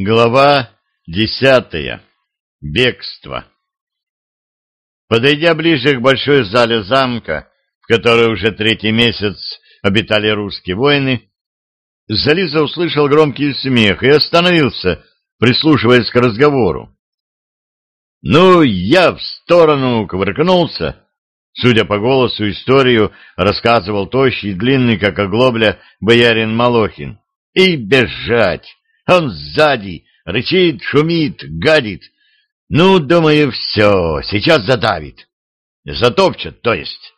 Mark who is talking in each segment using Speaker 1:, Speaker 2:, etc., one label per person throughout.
Speaker 1: Глава десятая. Бегство. Подойдя ближе к большой зале замка, в которой уже третий месяц обитали русские воины, Зализа услышал громкий смех и остановился, прислушиваясь к разговору. Ну, я в сторону кувыркнулся. Судя по голосу, историю рассказывал тощий, длинный, как оглобля, боярин Малохин. И бежать! Он сзади, рычит, шумит, гадит. Ну, думаю, все, сейчас задавит. Затопчет, то есть.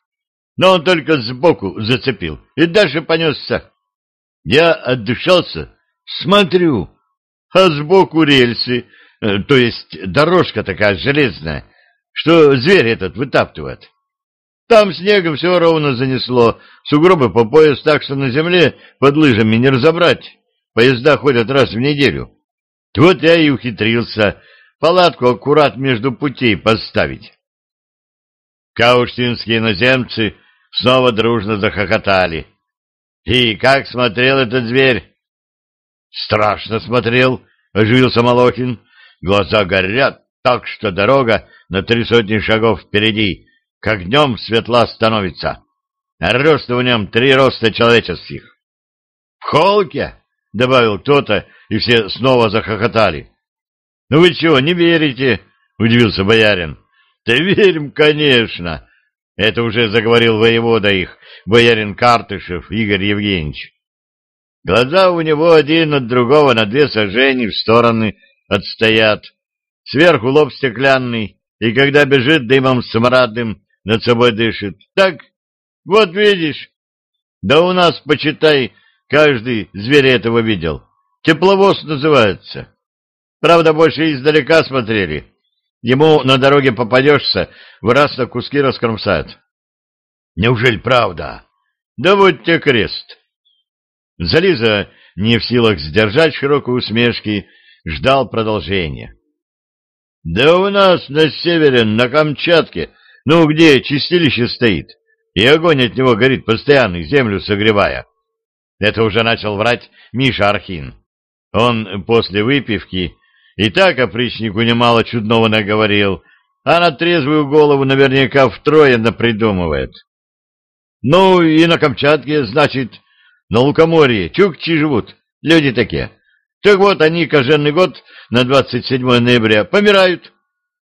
Speaker 1: Но он только сбоку зацепил и дальше понесся. Я отдышался, смотрю, а сбоку рельсы, э, то есть дорожка такая железная, что зверь этот вытаптывает. Там снегом все ровно занесло, сугробы по пояс, так что на земле под лыжами не разобрать. Поезда ходят раз в неделю. Вот я и ухитрился палатку аккурат между путей поставить. Кауштинские иноземцы снова дружно захохотали. И как смотрел этот зверь? Страшно смотрел, оживился Малохин. Глаза горят так, что дорога на три сотни шагов впереди, как днем светла становится. Рост в нем три роста человеческих. В холке — добавил кто-то, и все снова захохотали. — Ну вы чего, не верите? — удивился боярин. — Да верим, конечно. Это уже заговорил воевода их, боярин Картышев Игорь Евгеньевич. Глаза у него один от другого на две сажени в стороны отстоят. Сверху лоб стеклянный, и когда бежит дымом смрадным, над собой дышит. Так, вот видишь. Да у нас, почитай, Каждый зверь этого видел. Тепловоз называется. Правда, больше издалека смотрели. Ему на дороге попадешься, в раз на куски раскромсают. Неужели правда? Да вот тебе крест. Зализа, не в силах сдержать широкой усмешки, ждал продолжения. Да у нас на севере, на Камчатке, ну где чистилище стоит, и огонь от него горит постоянно, землю согревая. Это уже начал врать Миша Архин. Он после выпивки и так опричнику немало чудного наговорил, а на трезвую голову наверняка втрое напридумывает. Ну, и на Камчатке, значит, на Лукоморье, чукчи живут, люди такие. Так вот, они коженный год на 27 ноября помирают,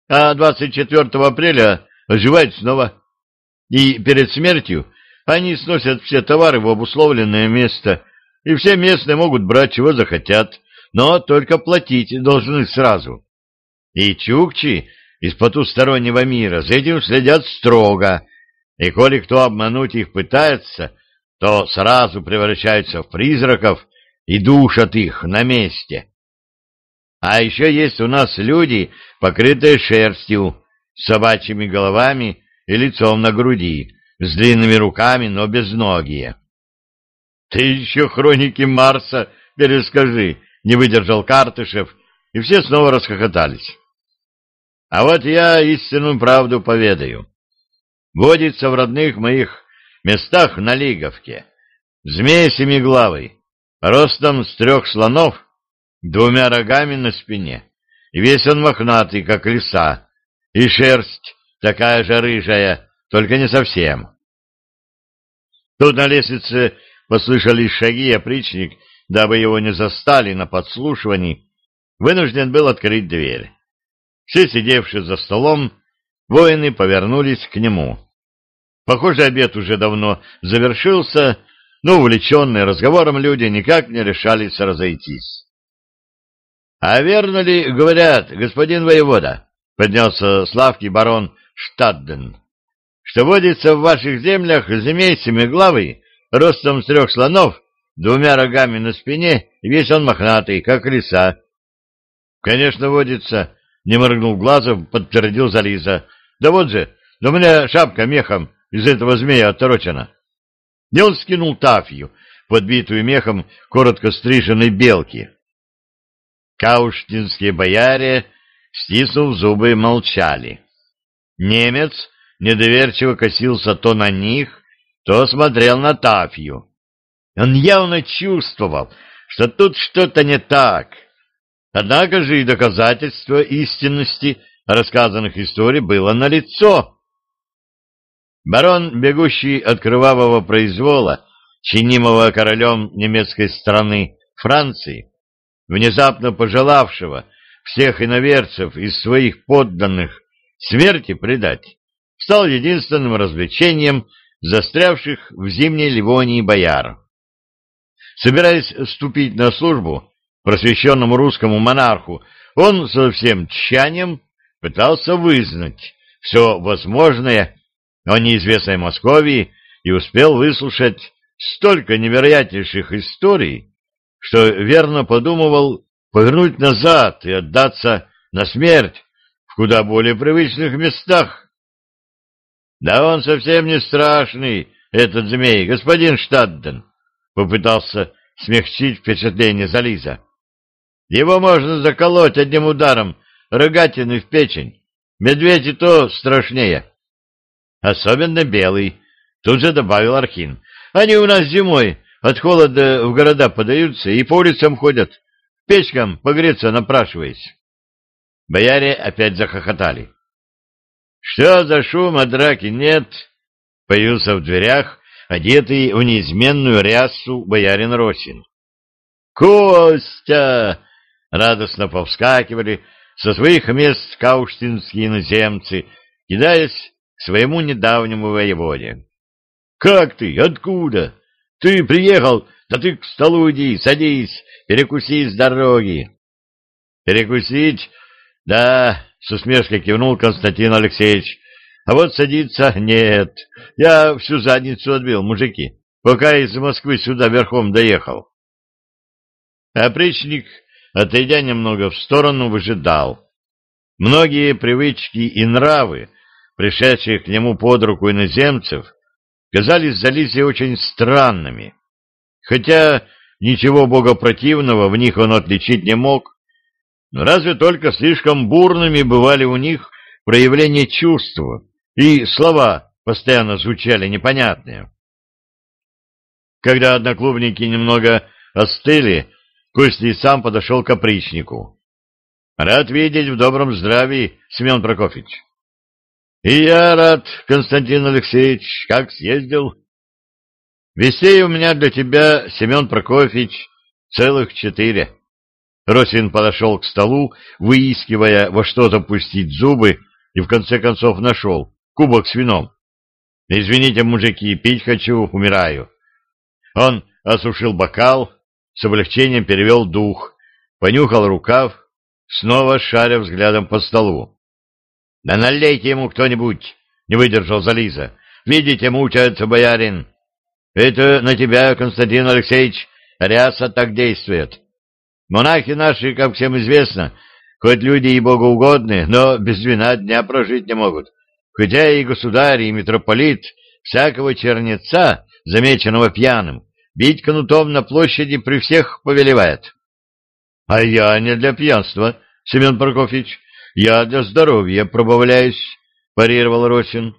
Speaker 1: а 24 апреля оживают снова. И перед смертью они сносят все товары в обусловленное место, и все местные могут брать, чего захотят, но только платить должны сразу. И чукчи из потустороннего мира за этим следят строго, и коли кто обмануть их пытается, то сразу превращаются в призраков и душат их на месте. А еще есть у нас люди, покрытые шерстью, с собачьими головами и лицом на груди, с длинными руками, но без ноги. Ты еще хроники Марса перескажи, не выдержал Картышев, и все снова расхохотались. А вот я истинную правду поведаю. Водится в родных моих местах на Лиговке. Змей семиглавый, ростом с трех слонов, двумя рогами на спине, и весь он мохнатый, как лиса, и шерсть такая же рыжая, только не совсем. Тут на лестнице послышались шаги, а причник, дабы его не застали на подслушивании, вынужден был открыть дверь. Все сидевшие за столом, воины повернулись к нему. Похоже, обед уже давно завершился, но увлеченные разговором люди никак не решались разойтись. — А верно ли, говорят, господин воевода, — поднялся славкий барон Штадден, что водится в ваших землях змей семиглавый, ростом с трех слонов, двумя рогами на спине, и весь он мохнатый, как лиса. — Конечно, водится, — не моргнул глазом, подтвердил Зализа. — Да вот же, да у меня шапка мехом из этого змея оторочена. И он скинул тафью, подбитую мехом коротко стриженной белки. Кауштинские бояре, стиснув зубы, молчали. Немец недоверчиво косился то на них, то смотрел на Тафью. Он явно чувствовал, что тут что-то не так. Однако же и доказательство истинности рассказанных историй было налицо. Барон, бегущий от кровавого произвола, чинимого королем немецкой страны Франции, внезапно пожелавшего всех иноверцев из своих подданных смерти предать, стал единственным развлечением застрявших в зимней Ливонии бояр. Собираясь вступить на службу просвещенному русскому монарху, он со всем тщанием пытался вызнать все возможное о неизвестной Московии и успел выслушать столько невероятнейших историй, что верно подумывал повернуть назад и отдаться на смерть в куда более привычных местах. Да он совсем не страшный, этот змей, господин Штадден, попытался смягчить впечатление Зализа. Его можно заколоть одним ударом рогатины в печень. Медведь и то страшнее. Особенно белый, тут же добавил Архин. Они у нас зимой от холода в города подаются и по улицам ходят, печкам погреться напрашиваясь. Бояре опять захохотали. Что за шум, а драки нет? Появился в дверях, одетый в неизменную рясу боярин Росин. «Костя!» — радостно повскакивали со своих мест кауштинские иноземцы, кидаясь к своему недавнему воеводе. «Как ты? Откуда? Ты приехал? Да ты к столу иди, садись, перекуси с дороги». «Перекусить? Да, с усмешкой кивнул Константин Алексеевич. А вот садиться нет. Я всю задницу отбил, мужики, пока из Москвы сюда верхом доехал. Опричник, отойдя немного в сторону, выжидал. Многие привычки и нравы, пришедшие к нему под руку иноземцев, казались Зализе очень странными. Хотя ничего богопротивного в них он отличить не мог, разве только слишком бурными бывали у них проявления чувства, и слова постоянно звучали непонятные. Когда одноклубники немного остыли, Костя сам подошел к опричнику. — Рад видеть в добром здравии, Семен Прокофьевич. — И я рад, Константин Алексеевич, как съездил. — Вестей у меня для тебя, Семен Прокофьевич, целых четыре. Росин подошел к столу, выискивая во что запустить зубы, и в конце концов нашел кубок с вином. «Извините, мужики, пить хочу, умираю». Он осушил бокал, с облегчением перевел дух, понюхал рукав, снова шаря взглядом по столу. «Да налейте ему кто-нибудь!» — не выдержал Зализа. «Видите, мучается боярин. Это на тебя, Константин Алексеевич, ряса так действует. Монахи наши, как всем известно, хоть люди и богоугодные, но без вина дня прожить не могут. Хотя и государь, и митрополит всякого чернеца, замеченного пьяным, бить кнутом на площади при всех повелевает. — А я не для пьянства, Семен Прокофьевич, я для здоровья пробавляюсь, — парировал Росин.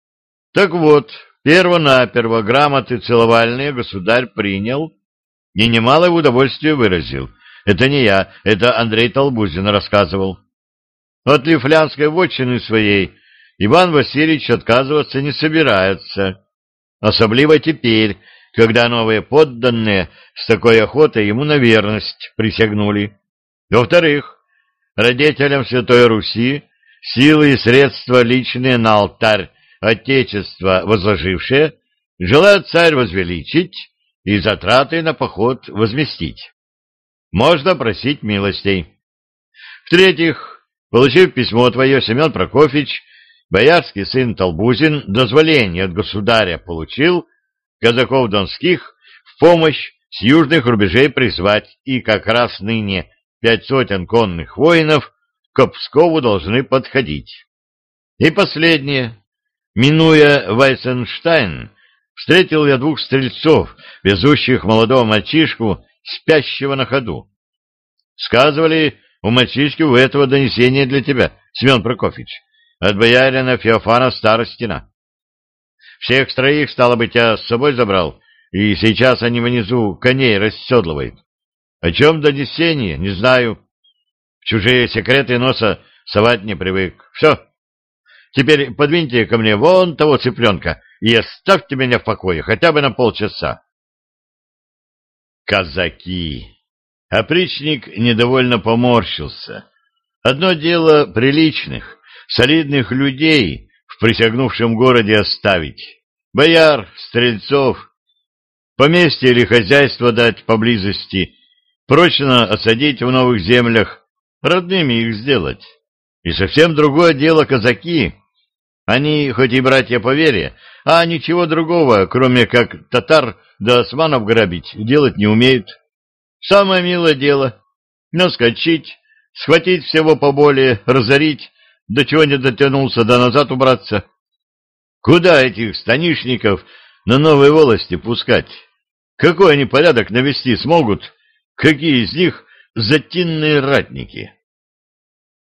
Speaker 1: — Так вот, перво-наперво грамоты целовальные государь принял и немалое удовольствие выразил — это не я, это Андрей Толбузин рассказывал. От лифлянской вотчины своей Иван Васильевич отказываться не собирается. Особливо теперь, когда новые подданные с такой охотой ему на верность присягнули. Во-вторых, родителям Святой Руси силы и средства личные на алтарь Отечества возложившие, желает царь возвеличить и затраты на поход возместить можно просить милостей. В-третьих, получив письмо твое, Семен Прокофьевич, боярский сын Толбузин, дозволение от государя получил казаков донских в помощь с южных рубежей призвать, и как раз ныне пять сотен конных воинов к Пскову должны подходить. И последнее. Минуя Вайсенштайн, встретил я двух стрельцов, везущих молодого мальчишку спящего на ходу. Сказывали, у мальчишки у этого донесения для тебя, Семен Прокофьевич, от боярина Феофана Старостина. Всех троих, стало быть, я с собой забрал, и сейчас они внизу коней расседлывают. О чем донесение, не знаю. В чужие секреты носа совать не привык. Все. Теперь подвиньте ко мне вон того цыпленка и оставьте меня в покое хотя бы на полчаса. Казаки! Опричник недовольно поморщился. Одно дело приличных, солидных людей в присягнувшем городе оставить. Бояр, стрельцов, поместье или хозяйство дать поблизости, прочно осадить в новых землях, родными их сделать. И совсем другое дело казаки. Они, хоть и братья по вере, а ничего другого, кроме как татар да османов грабить, делать не умеют. Самое милое дело — наскочить, схватить всего поболее, разорить, до чего не дотянулся, да назад убраться. Куда этих станишников на новые волости пускать? Какой они порядок навести смогут? Какие из них затинные ратники?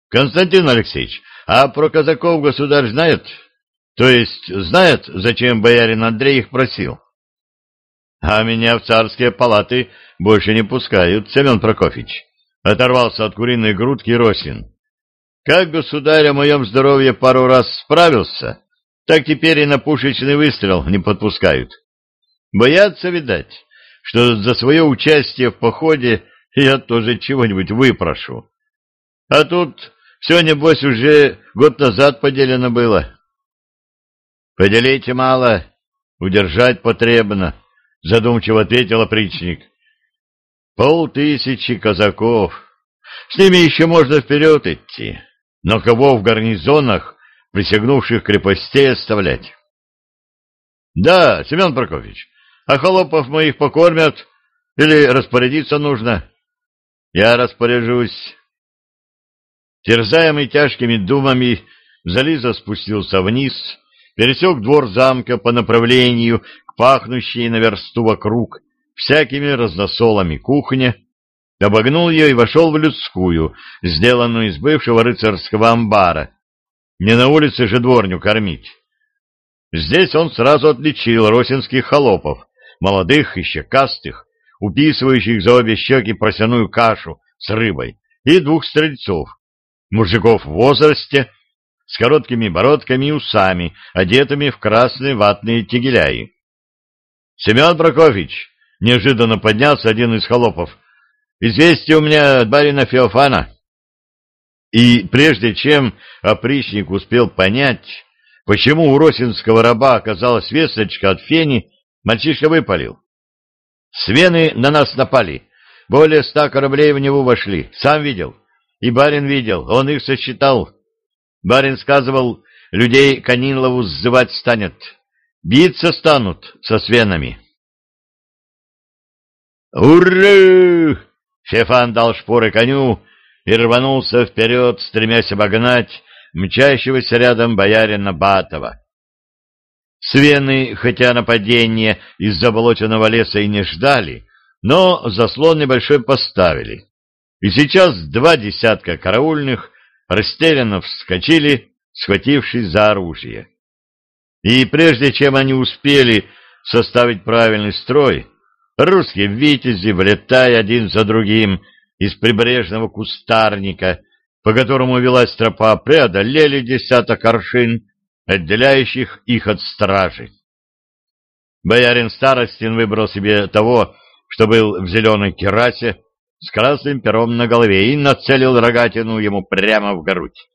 Speaker 1: Константин Алексеевич, а про казаков государь знает? То есть знает, зачем боярин Андрей их просил? А меня в царские палаты больше не пускают, Семен Прокофьевич. Оторвался от куриной грудки Росин. Как государь о моем здоровье пару раз справился, так теперь и на пушечный выстрел не подпускают. Боятся, видать, что за свое участие в походе я тоже чего-нибудь выпрошу. А тут все, небось, уже год назад поделено было. — Поделите мало, удержать потребно, — задумчиво ответил опричник. — Полтысячи казаков. С ними еще можно вперед идти. Но кого в гарнизонах, присягнувших крепостей, оставлять? — Да, Семен Прокофьевич, а холопов моих покормят или распорядиться нужно? — Я распоряжусь. Терзаемый тяжкими думами, Зализа спустился вниз, пересек двор замка по направлению к пахнущей на версту вокруг всякими разносолами кухне, обогнул ее и вошел в людскую, сделанную из бывшего рыцарского амбара. Не на улице же дворню кормить. Здесь он сразу отличил росинских холопов, молодых и щекастых, уписывающих за обе щеки просяную кашу с рыбой, и двух стрельцов, мужиков в возрасте, с короткими бородками и усами, одетыми в красные ватные тегеляи. — Семен Прокофьевич! — неожиданно поднялся один из холопов. — Известие у меня от барина Феофана. И прежде чем опричник успел понять, почему у росинского раба оказалась весточка от фени, мальчишка выпалил. — Свены на нас напали. Более ста кораблей в него вошли. Сам видел. — и барин видел, он их сосчитал. Барин сказывал, людей Канилову сзывать станет. Биться станут со свенами. «Ура!» Шефан дал шпоры коню и рванулся вперед, стремясь обогнать мчащегося рядом боярина Батова. Свены, хотя нападения из заболоченного леса и не ждали, но заслон небольшой поставили. И сейчас два десятка караульных растерянно вскочили, схватившись за оружие. И прежде чем они успели составить правильный строй, русские витязи, влетая один за другим из прибрежного кустарника, по которому велась тропа, преодолели десяток аршин, отделяющих их от стражи. Боярин Старостин выбрал себе того, что был в зеленой керасе, с красным пером на голове и нацелил рогатину ему прямо в грудь.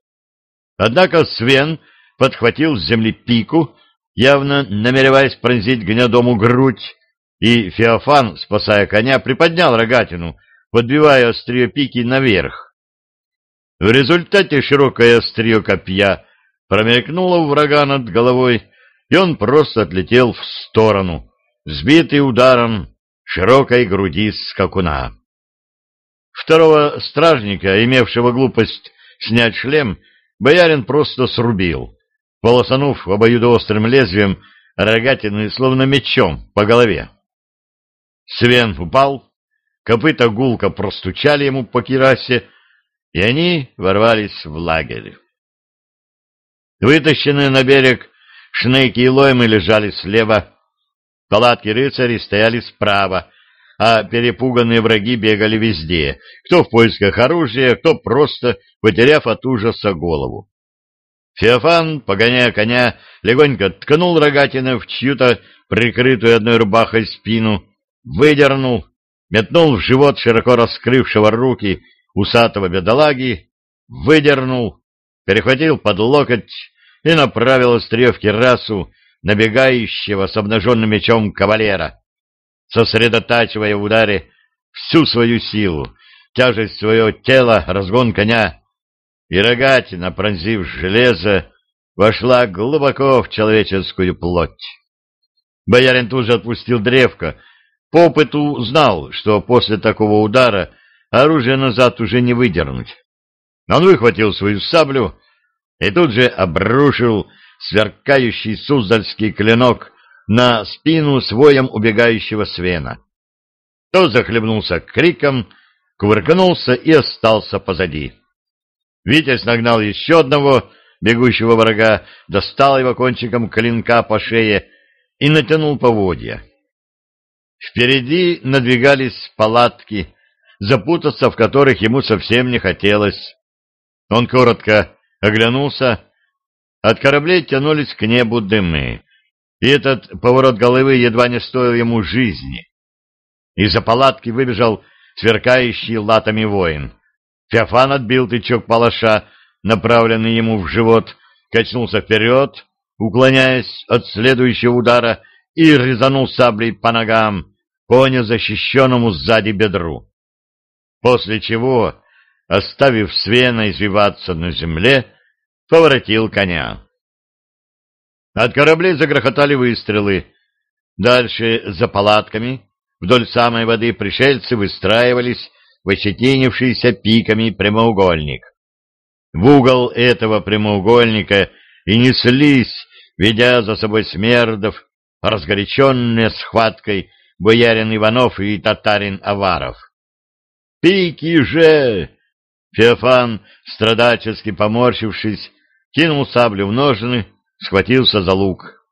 Speaker 1: Однако Свен подхватил с земли пику, явно намереваясь пронзить гнедому грудь, и Феофан, спасая коня, приподнял рогатину, подбивая острие пики наверх. В результате широкое острие копья промелькнуло у врага над головой, и он просто отлетел в сторону, сбитый ударом широкой груди скакуна. Второго стражника, имевшего глупость снять шлем, боярин просто срубил, полосанув обоюдоострым лезвием рогатины словно мечом по голове. Свен упал, копыта гулко простучали ему по кирасе, и они ворвались в лагерь. Вытащенные на берег шнейки и лоймы лежали слева, палатки рыцарей стояли справа, а перепуганные враги бегали везде, кто в поисках оружия, кто просто потеряв от ужаса голову. Феофан, погоняя коня, легонько ткнул рогатина в чью-то прикрытую одной рубахой спину, выдернул, метнул в живот широко раскрывшего руки усатого бедолаги, выдернул, перехватил под локоть и направил острие в кирасу набегающего с обнаженным мечом кавалера, сосредотачивая в ударе всю свою силу, тяжесть своего тела, разгон коня, и рогатина, пронзив железо, вошла глубоко в человеческую плоть. Боярин тут же отпустил древко. По опыту знал, что после такого удара оружие назад уже не выдернуть. Он выхватил свою саблю и тут же обрушил сверкающий суздальский клинок на спину своем убегающего свена. Тот захлебнулся криком, кувыркнулся и остался позади. Витязь нагнал еще одного бегущего врага, достал его кончиком клинка по шее и натянул поводья. Впереди надвигались палатки, запутаться в которых ему совсем не хотелось. Он коротко оглянулся. От кораблей тянулись к небу дымы, и этот поворот головы едва не стоил ему жизни. Из-за палатки выбежал сверкающий латами воин. Феофан отбил тычок палаша, направленный ему в живот, качнулся вперед, уклоняясь от следующего удара, и резанул саблей по ногам, по незащищенному сзади бедру. После чего, оставив Свена извиваться на земле, поворотил коня. От кораблей загрохотали выстрелы. Дальше, за палатками, вдоль самой воды пришельцы выстраивались в ощетинившийся пиками прямоугольник. В угол этого прямоугольника и неслись, ведя за собой смердов, разгоряченные схваткой боярин Иванов и татарин Аваров. «Пики же!» Феофан, страдачески поморщившись, кинул саблю в ножны, схватился за лук.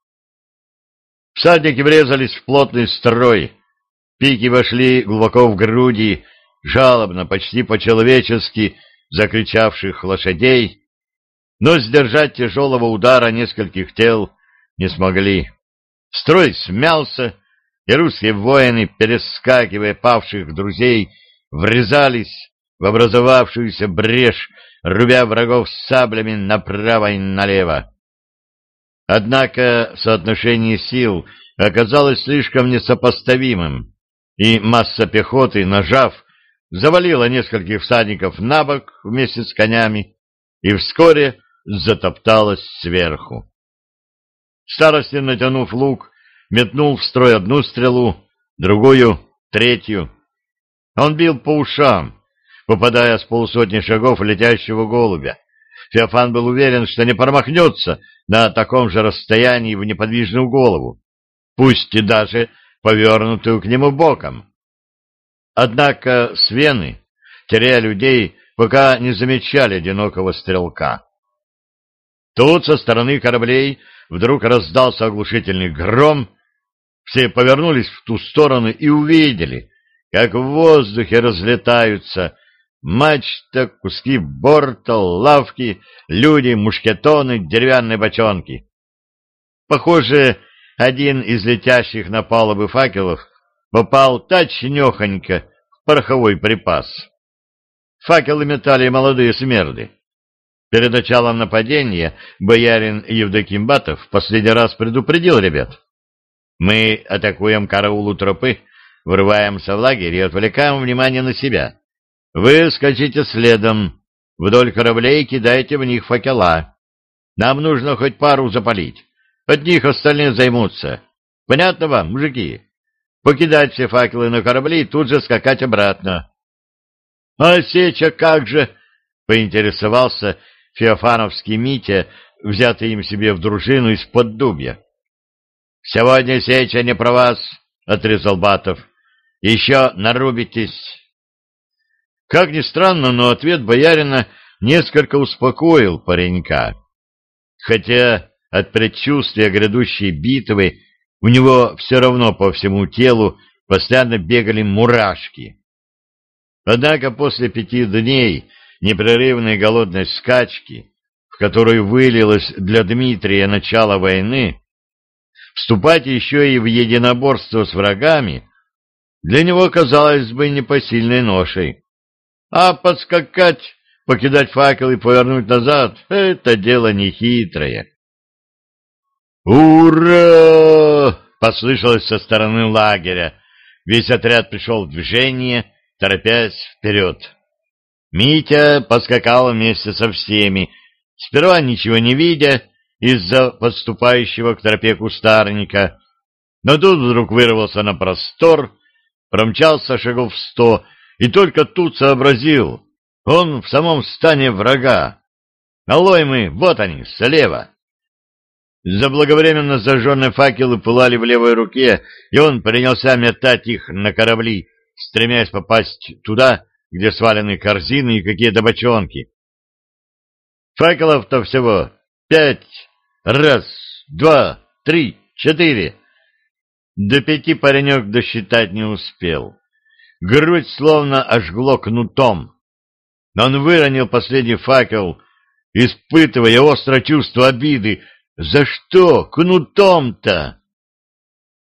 Speaker 1: Всадники врезались в плотный строй, пики вошли глубоко в груди, жалобно, почти по-человечески закричавших лошадей, но сдержать тяжелого удара нескольких тел не смогли. Строй смялся, и русские воины, перескакивая павших друзей, врезались в образовавшуюся брешь, рубя врагов саблями направо и налево. Однако соотношение сил оказалось слишком несопоставимым, и масса пехоты, нажав, завалила нескольких всадников на бок вместе с конями и вскоре затопталась сверху. Старостин, натянув лук, метнул в строй одну стрелу, другую, третью. Он бил по ушам, попадая с полсотни шагов летящего голубя. Феофан был уверен, что не промахнется на таком же расстоянии в неподвижную голову, пусть и даже повернутую к нему боком. Однако свены, теряя людей, пока не замечали одинокого стрелка. Тут со стороны кораблей вдруг раздался оглушительный гром, все повернулись в ту сторону и увидели, как в воздухе разлетаются мачта, куски борта, лавки, люди, мушкетоны, деревянные бочонки. Похоже, один из летящих на палубы факелов попал точнёхонько в пороховой припас. Факелы метали молодые смерды. Перед началом нападения боярин Евдоким Батов последний раз предупредил ребят. Мы атакуем караулу тропы, врываемся в лагерь и отвлекаем внимание на себя. Вы скачите следом, вдоль кораблей кидайте в них факела. Нам нужно хоть пару запалить. От них остальные займутся. Понятно вам, мужики? покидать все факелы на корабли и тут же скакать обратно. — А сеча как же? — поинтересовался Феофановский Митя, взятый им себе в дружину из-под дубья. — Сегодня сеча не про вас, — отрезал Батов. — Еще нарубитесь. Как ни странно, но ответ боярина несколько успокоил паренька. Хотя от предчувствия грядущей битвы у него все равно по всему телу постоянно бегали мурашки. Однако после пяти дней непрерывной голодной скачки, в которую вылилось для Дмитрия начало войны, вступать еще и в единоборство с врагами для него казалось бы непосильной ношей. А подскакать, покидать факел и повернуть назад — это дело нехитрое. «Ура!» — послышалось со стороны лагеря. Весь отряд пришел в движение, торопясь вперед. Митя поскакал вместе со всеми, сперва ничего не видя из-за подступающего к тропе кустарника, но тут вдруг вырвался на простор, промчался шагов сто и только тут сообразил, он в самом стане врага. Алоймы, вот они, слева. Заблаговременно зажженные факелы пылали в левой руке, и он принялся метать их на корабли, стремясь попасть туда, где свалены корзины и какие-то бочонки. Факелов-то всего пять. Раз, два, три, четыре. До пяти паренек досчитать не успел. Грудь словно ожгло кнутом. Он выронил последний факел, испытывая острое чувство обиды. За что кнутом-то?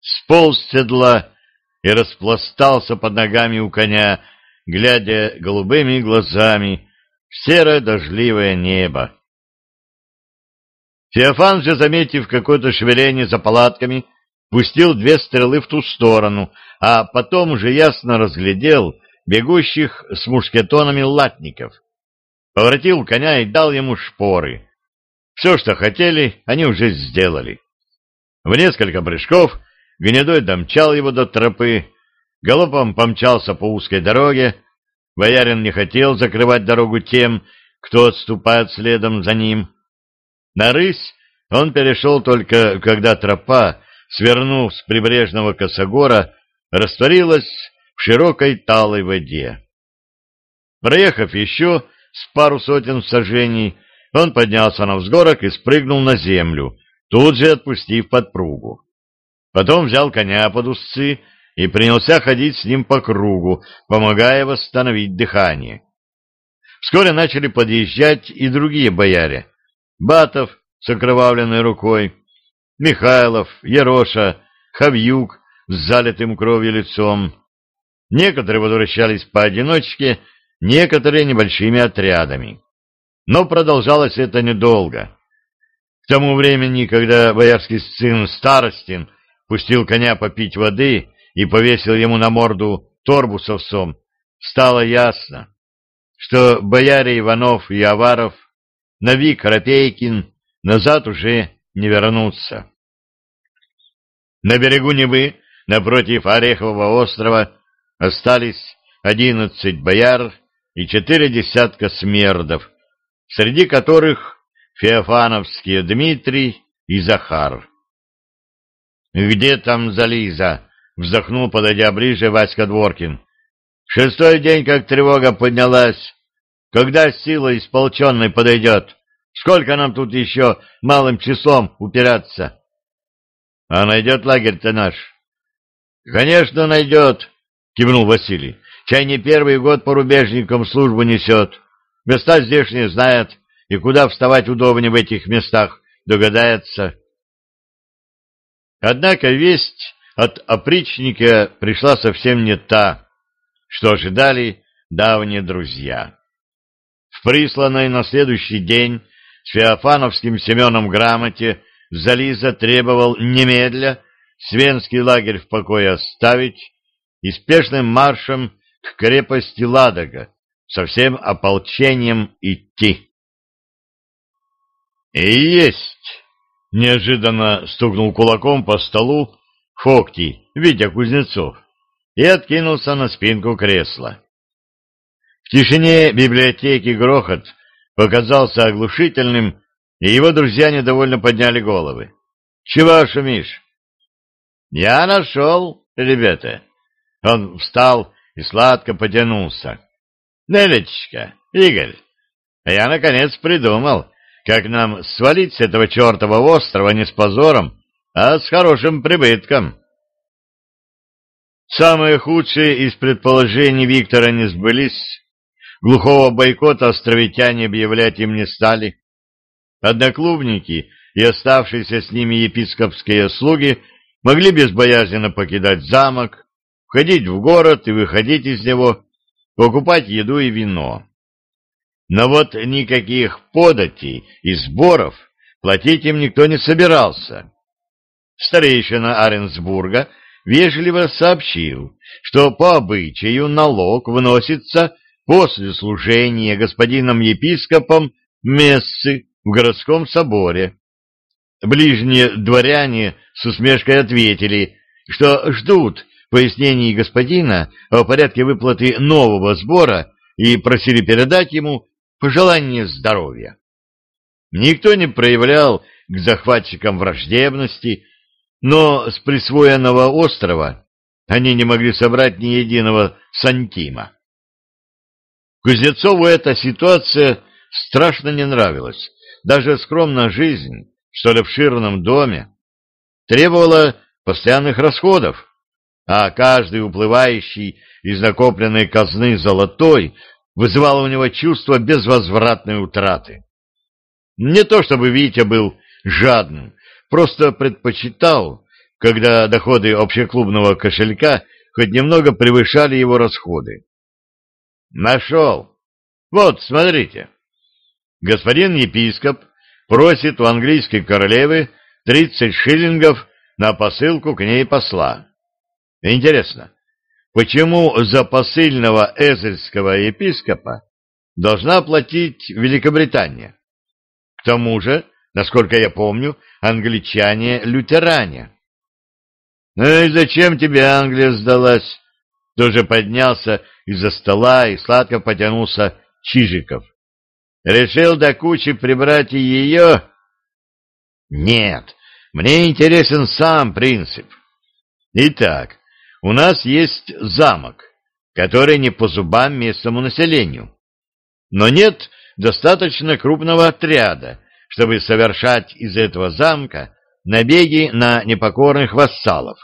Speaker 1: Сполз седла и распластался под ногами у коня, глядя голубыми глазами в серое дождливое небо. Феофан же, заметив какое-то шевеление за палатками, пустил две стрелы в ту сторону, а потом уже ясно разглядел бегущих с мушкетонами латников. Поворотил коня и дал ему шпоры. Все, что хотели, они уже сделали. В несколько прыжков гнедой домчал его до тропы, галопом помчался по узкой дороге. Боярин не хотел закрывать дорогу тем, кто отступает следом за ним. На рысь он перешел только, когда тропа, свернув с прибрежного косогора, растворилась в широкой талой воде. Проехав еще с пару сотен сажений, он поднялся на взгорок и спрыгнул на землю, тут же отпустив подпругу. Потом взял коня под узцы и принялся ходить с ним по кругу, помогая восстановить дыхание. Вскоре начали подъезжать и другие бояре. Батов с окровавленной рукой, Михайлов, Ероша, Хавьюк с залитым кровью лицом. Некоторые возвращались поодиночке, некоторые небольшими отрядами. Но продолжалось это недолго. К тому времени, когда боярский сын Старостин пустил коня попить воды и повесил ему на морду торбу с овсом, стало ясно, что бояре Иванов и Аваров, Навик Рапейкин назад уже не вернуться. На берегу Невы, напротив Орехового острова, остались одиннадцать бояр и четыре десятка смердов, среди которых Феофановские Дмитрий и Захар. «Где там Зализа?» — вздохнул, подойдя ближе, Васька Дворкин. «Шестой день, как тревога поднялась. Когда сила исполченной подойдет?» Сколько нам тут еще малым числом упираться? — А найдет лагерь-то наш? — Конечно, найдет, — кивнул Василий. — Чай не первый год по рубежникам службу несет. Места здешние знает, и куда вставать удобнее в этих местах, догадается. Однако весть от опричника пришла совсем не та, что ожидали давние друзья. В присланной на следующий день Феофановским Семеном грамоте Зализа требовал немедля свенский лагерь в покое оставить и спешным маршем к крепости Ладога со всем ополчением идти. «И есть!» — неожиданно стукнул кулаком по столу Фокти, Витя Кузнецов, и откинулся на спинку кресла. В тишине библиотеки грохот показался оглушительным, и его друзья недовольно подняли головы. — Чего шумишь? — Я нашел, ребята. Он встал и сладко потянулся. — Нелечка, Игорь, а я, наконец, придумал, как нам свалить с этого чертова острова не с позором, а с хорошим прибытком. Самые худшие из предположений Виктора не сбылись. Глухого бойкота островитяне объявлять им не стали. Одноклубники и оставшиеся с ними епископские слуги могли безбоязненно покидать замок, входить в город и выходить из него, покупать еду и вино. Но вот никаких податей и сборов платить им никто не собирался. Старейшина Аренсбурга вежливо сообщил, что по обычаю налог вносится после служения господином епископом мессы в городском соборе. Ближние дворяне с усмешкой ответили, что ждут пояснений господина о порядке выплаты нового сбора и просили передать ему пожелание здоровья. Никто не проявлял к захватчикам враждебности, но с присвоенного острова они не могли собрать ни единого сантима. Кузнецову эта ситуация страшно не нравилась. Даже скромная жизнь, что ли в ширном доме, требовала постоянных расходов, а каждый уплывающий из накопленной казны золотой вызывал у него чувство безвозвратной утраты. Не то чтобы Витя был жадным, просто предпочитал, когда доходы общеклубного кошелька хоть немного превышали его расходы. Нашел. Вот, смотрите. Господин епископ просит у английской королевы 30 шиллингов на посылку к ней посла. Интересно, почему за посыльного эзельского епископа должна платить Великобритания? К тому же, насколько я помню, англичане лютеране. Ну и зачем тебе Англия сдалась? Тоже поднялся из-за стола и сладко потянулся Чижиков. Решил до кучи прибрать и ее? Нет, мне интересен сам принцип. Итак, у нас есть замок, который не по зубам местному населению. Но нет достаточно крупного отряда, чтобы совершать из этого замка набеги на непокорных вассалов.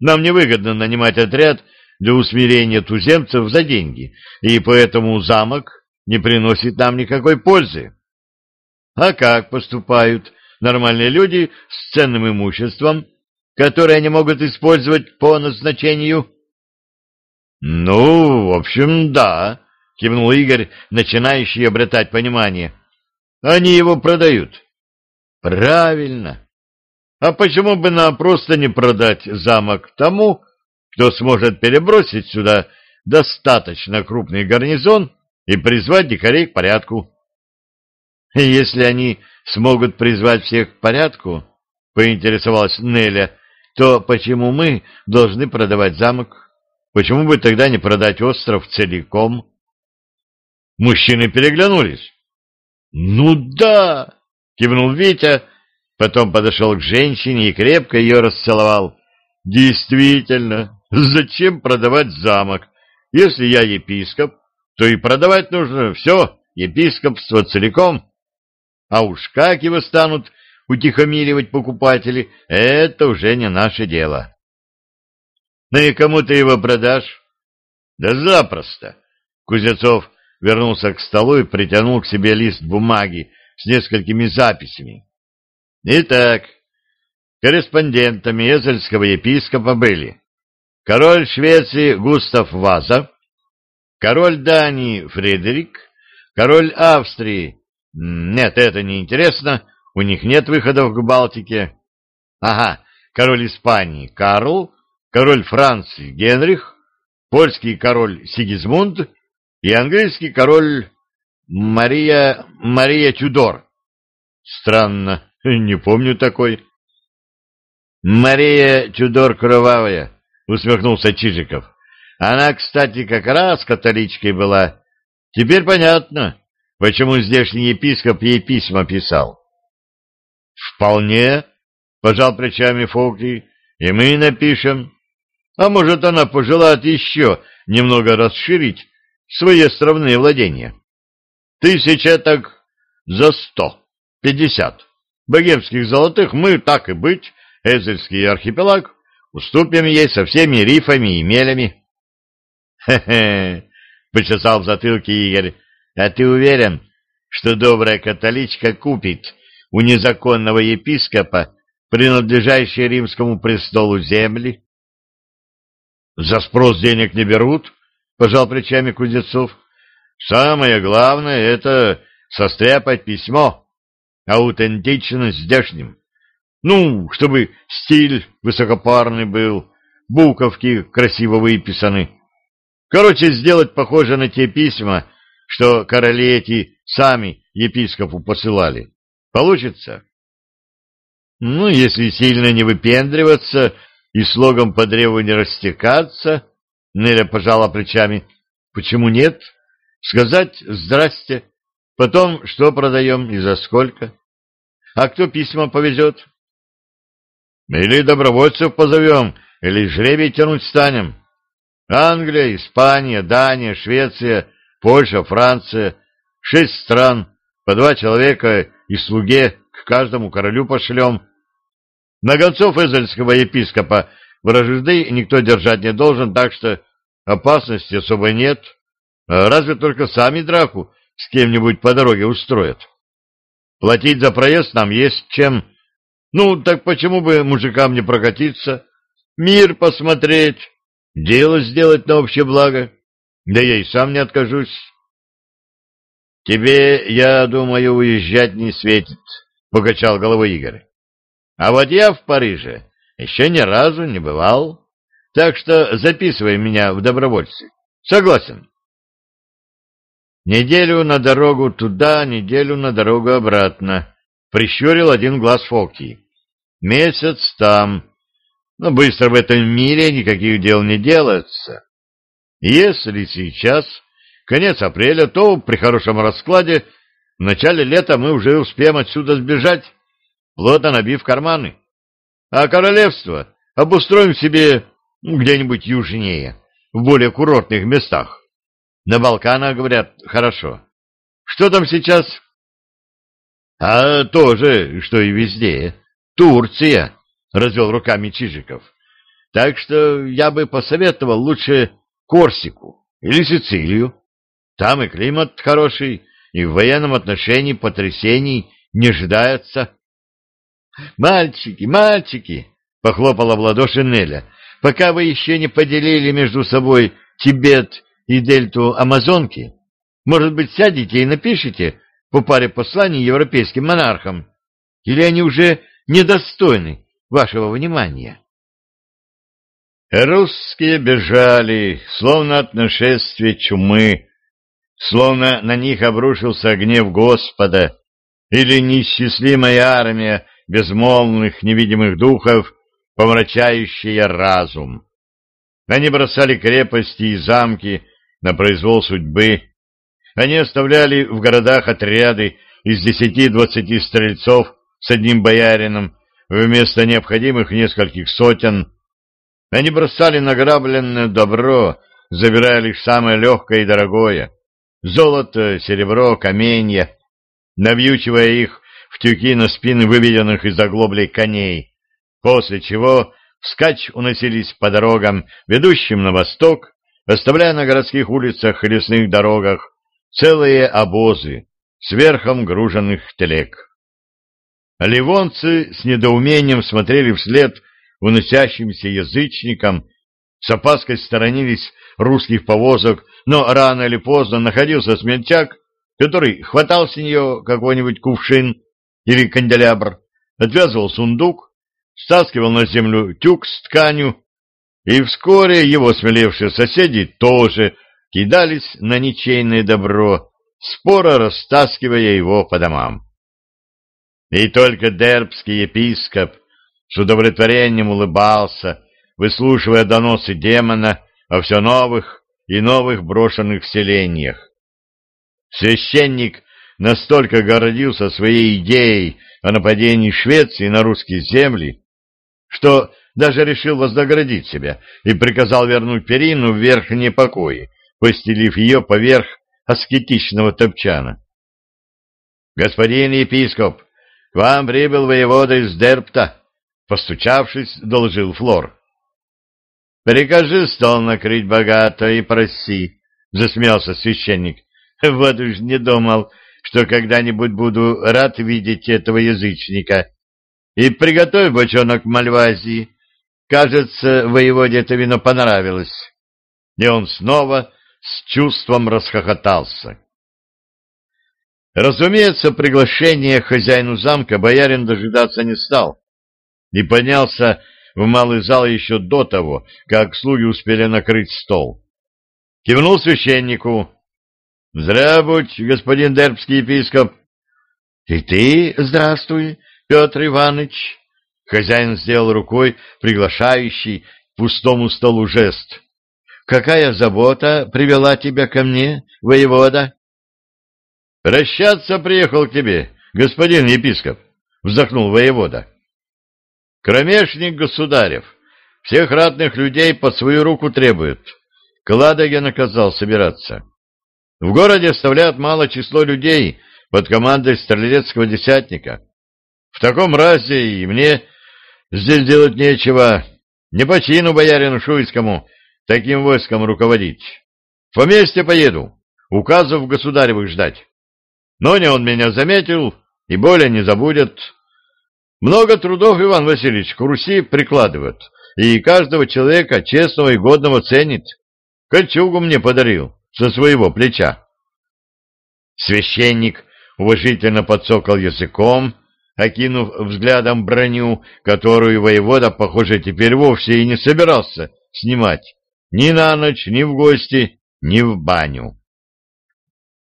Speaker 1: Нам невыгодно нанимать отряд для усмирения туземцев за деньги, и поэтому замок не приносит нам никакой пользы. А как поступают нормальные люди с ценным имуществом, которое они могут использовать по назначению? — Ну, в общем, да, — кивнул Игорь, начинающий обретать понимание. — Они его продают. — Правильно. А почему бы нам просто не продать замок тому, кто сможет перебросить сюда достаточно крупный гарнизон и призвать дикарей к порядку. И если они смогут призвать всех к порядку, поинтересовалась Неля, то почему мы должны продавать замок? Почему бы тогда не продать остров целиком? Мужчины переглянулись. «Ну да!» — кивнул Витя, потом подошел к женщине и крепко ее расцеловал. «Действительно, Зачем продавать замок? Если я епископ, то и продавать нужно все, епископство целиком. А уж как его станут утихомиривать покупатели, это уже не наше дело. Ну и кому ты его продашь? Да запросто. Кузнецов вернулся к столу и притянул к себе лист бумаги с несколькими записями. Итак, корреспондентами Эзельского епископа были король Швеции Густав Ваза, король Дании Фредерик, король Австрии... Нет, это не интересно, у них нет выходов к Балтике. Ага, король Испании Карл, король Франции Генрих, польский король Сигизмунд и английский король Мария... Мария Тюдор. Странно, не помню такой. Мария Тюдор Кровавая, усмехнулся Чижиков. Она, кстати, как раз католичкой была. Теперь понятно, почему здешний епископ ей письма писал. Вполне, пожал плечами Фоуки, и мы напишем. А может, она пожелает еще немного расширить свои островные владения. Тысяча так за сто, пятьдесят. Богемских золотых мы, так и быть, Эзельский архипелаг уступим ей со всеми рифами и мелями. Хе-хе, почесал в затылке Игорь. А ты уверен, что добрая католичка купит у незаконного епископа принадлежащие римскому престолу земли? За спрос денег не берут, пожал плечами Кузнецов. Самое главное — это состряпать письмо, аутентичность здешним. Ну, чтобы стиль высокопарный был, буковки красиво выписаны. Короче, сделать похоже на те письма, что короли эти сами епископу посылали. Получится? Ну, если сильно не выпендриваться и слогом по древу не растекаться, Неля пожала плечами. Почему нет? Сказать «здрасте», потом что продаем и за сколько. А кто письма повезет? Или добровольцев позовем, или жребий тянуть станем. Англия, Испания, Дания, Швеция, Польша, Франция. Шесть стран, по два человека и слуге к каждому королю пошлем. На гонцов эзельского епископа вражды никто держать не должен, так что опасности особо нет. Разве только сами драку с кем-нибудь по дороге устроят. Платить за проезд нам есть чем. Ну, так почему бы мужикам не прокатиться? Мир посмотреть, дело сделать на общее благо. Да я и сам не откажусь. Тебе, я думаю, уезжать не светит, — покачал головой Игорь. А вот я в Париже еще ни разу не бывал, так что записывай меня в добровольцы. Согласен. Неделю на дорогу туда, неделю на дорогу обратно. Прищурил один глаз Фоки. Месяц там. Но быстро в этом мире никаких дел не делается. Если сейчас конец апреля, то при хорошем раскладе в начале лета мы уже успеем отсюда сбежать плотно набив карманы. А королевство обустроим себе где-нибудь южнее, в более курортных местах. На Балканах, говорят, хорошо. Что там сейчас? А тоже, что и везде. Турция, развел руками Чижиков. Так что я бы посоветовал лучше Корсику или Сицилию. Там и климат хороший, и в военном отношении потрясений не ждается. «Мальчики, мальчики!» — похлопала в ладоши Неля. «Пока вы еще не поделили между собой Тибет и дельту Амазонки, может быть, сядете и напишите по паре посланий европейским монархам? Или они уже недостойны вашего внимания?» Русские бежали, словно от нашествия чумы, словно на них обрушился гнев Господа, или неисчислимая армия безмолвных невидимых духов, помрачающие разум. Они бросали крепости и замки на произвол судьбы. Они оставляли в городах отряды из десяти-двадцати стрельцов с одним боярином вместо необходимых нескольких сотен. Они бросали награбленное добро, забирая лишь самое легкое и дорогое — золото, серебро, каменья, навьючивая их в тюки на спины выведенных из оглоблей коней, после чего вскачь уносились по дорогам, ведущим на восток, оставляя на городских улицах и лесных дорогах целые обозы сверхом груженных телег. Ливонцы с недоумением смотрели вслед уносящимся язычникам, с опаской сторонились русских повозок, но рано или поздно находился смельчак, который хватал с нее какой-нибудь кувшин или канделябр, отвязывал сундук, стаскивал на землю тюк с тканью, и вскоре его смелевшие соседи тоже кидались на ничейное добро, споро растаскивая его по домам. И только дербский епископ с удовлетворением улыбался, выслушивая доносы демона о все новых и новых брошенных селениях. Священник настолько гордился своей идеей о нападении Швеции на русские земли, что даже решил вознаградить себя и приказал вернуть перину в верхние покои, постелив ее поверх аскетичного топчана. «Господин епископ, к вам прибыл воевода из Дерпта», — постучавшись, доложил Флор. Прикажи стол накрыть богато и проси, — засмеялся священник. Вот уж не думал, что когда-нибудь буду рад видеть этого язычника. И приготовь бочонок мальвазии. Кажется, воеводе это вино понравилось. И он снова с чувством расхохотался. Разумеется, приглашение хозяину замка боярин дожидаться не стал и поднялся в малый зал еще до того, как слуги успели накрыть стол. Кивнул священнику. — Зря будь, господин дербский епископ. — И ты здравствуй, Петр Иванович. Хозяин сделал рукой приглашающий пустому столу жест. — Какая забота привела тебя ко мне, воевода? — Прощаться приехал к тебе, господин епископ, — вздохнул воевода. — Кромешник государев, всех ратных людей под свою руку требует. К наказал собираться. В городе оставляют мало число людей под командой стрелецкого десятника. В таком разе и мне здесь делать нечего. Не по чину боярину Шуйскому таким войском руководить. В поместье поеду, указов государевых ждать. Но не он меня заметил и более не забудет. Много трудов Иван Васильевич к Руси прикладывает, и каждого человека честного и годного ценит. Кольчугу мне подарил со своего плеча. Священник уважительно подсокал языком, окинув взглядом броню, которую воевода, похоже, теперь вовсе и не собирался снимать ни на ночь, ни в гости, ни в баню.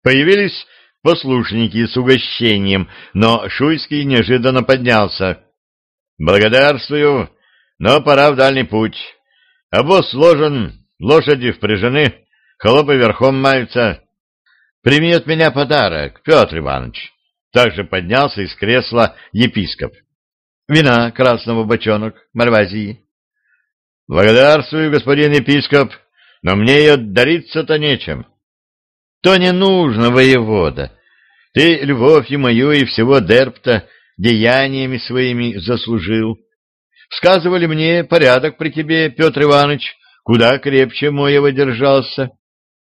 Speaker 1: Появились послушники с угощением, но Шуйский неожиданно поднялся. «Благодарствую, но пора в дальний путь. Обоз сложен, лошади впряжены, холопы верхом маются. Прими от меня подарок, Петр Иванович». Также поднялся из кресла епископ. «Вина красного бочонок, Мальвазии». «Благодарствую, господин епископ, но мне ее дариться-то нечем». То не нужно, воевода. Ты любовь и мою, и всего Дерпта деяниями своими заслужил. Сказывали мне, порядок при тебе, Петр Иванович, куда крепче моего держался.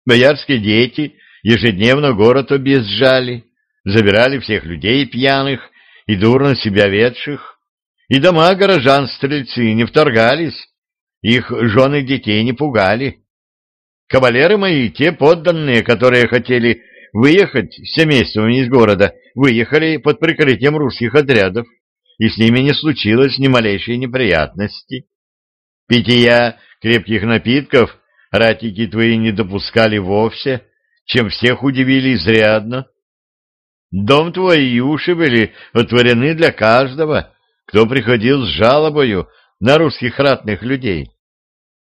Speaker 1: Боярские дети ежедневно город объезжали, забирали всех людей пьяных и дурно себя ведших, и дома горожан-стрельцы не вторгались, их жены детей не пугали. Кавалеры мои, те подданные, которые хотели выехать семействами из города, выехали под прикрытием русских отрядов, и с ними не случилось ни малейшей неприятности. Питья крепких напитков ратики твои не допускали вовсе, чем всех удивили изрядно. Дом твой и уши были отворены для каждого, кто приходил с жалобою на русских ратных людей.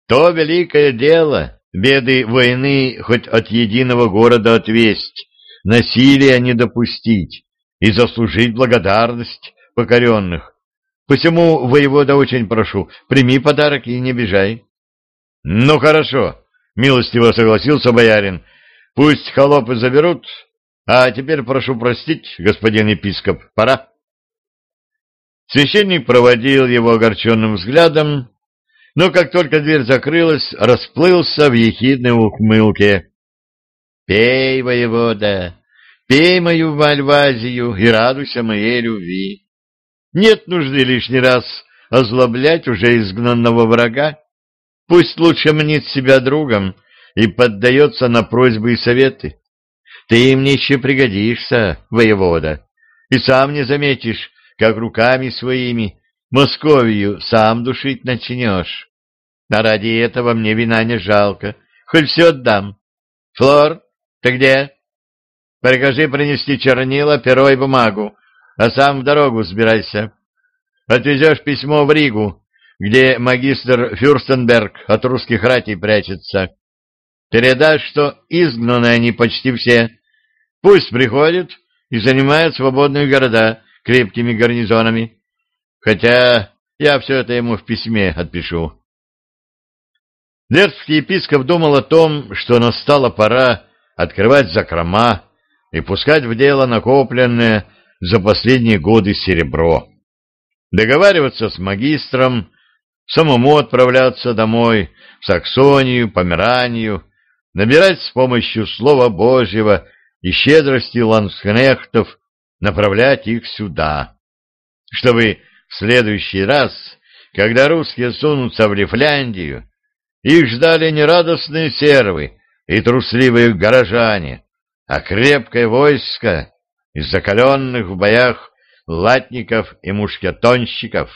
Speaker 1: То великое дело Беды войны хоть от единого города отвесть, насилия не допустить и заслужить благодарность покоренных. Посему, воевода, очень прошу, прими подарок и не бежай. — Ну, хорошо, — милостиво согласился боярин. — Пусть холопы заберут, а теперь прошу простить, господин епископ, пора. Священник проводил его огорченным взглядом но как только дверь закрылась, расплылся в ехидной ухмылке. «Пей, воевода, пей мою мальвазию и радуйся моей любви. Нет нужды лишний раз озлоблять уже изгнанного врага. Пусть лучше мнит себя другом и поддается на просьбы и советы. Ты мне еще пригодишься, воевода, и сам не заметишь, как руками своими Московию сам душить начнешь. А ради этого мне вина не жалко. Хоть все отдам. Флор, ты где? Прикажи принести чернила, перо и бумагу, а сам в дорогу сбирайся. Отвезешь письмо в Ригу, где магистр Фюрстенберг от русских ратей прячется. Передашь, что изгнаны они почти все. Пусть приходят и занимают свободные города крепкими гарнизонами. Хотя я все это ему в письме отпишу. Дербский епископ думал о том, что настала пора открывать закрома и пускать в дело накопленное за последние годы серебро. Договариваться с магистром, самому отправляться домой, в Саксонию, Померанию, набирать с помощью Слова Божьего и щедрости ланскнехтов, направлять их сюда, чтобы в следующий раз, когда русские сунутся в Лифляндию, их ждали не радостные сервы и трусливые горожане, а крепкое войско из закаленных в боях латников и мушкетонщиков.